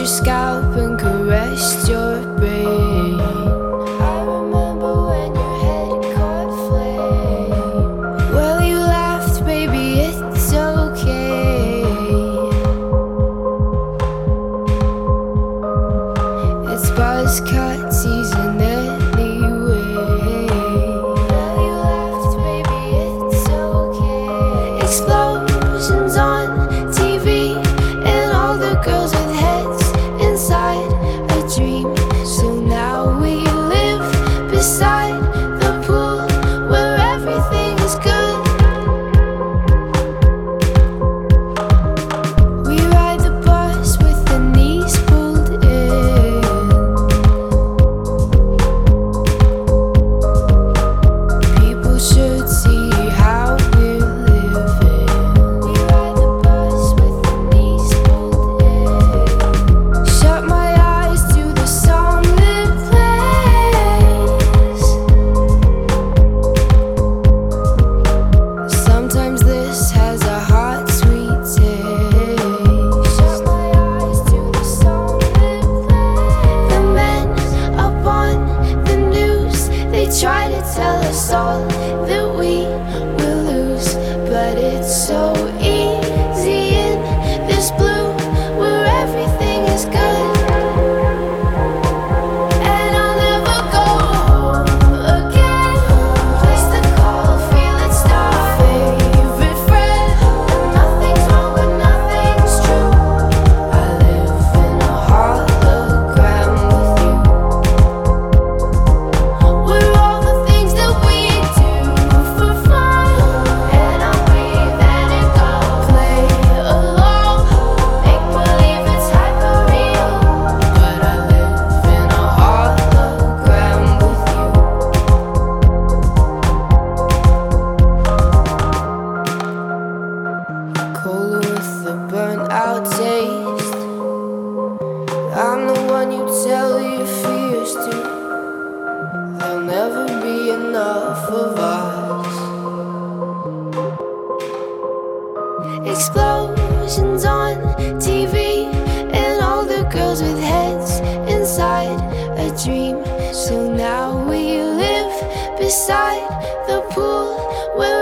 your scalp and caressed your soul. one you tell your fears to. There'll never be enough of us. Explosions on TV and all the girls with heads inside a dream. So now we live beside the pool where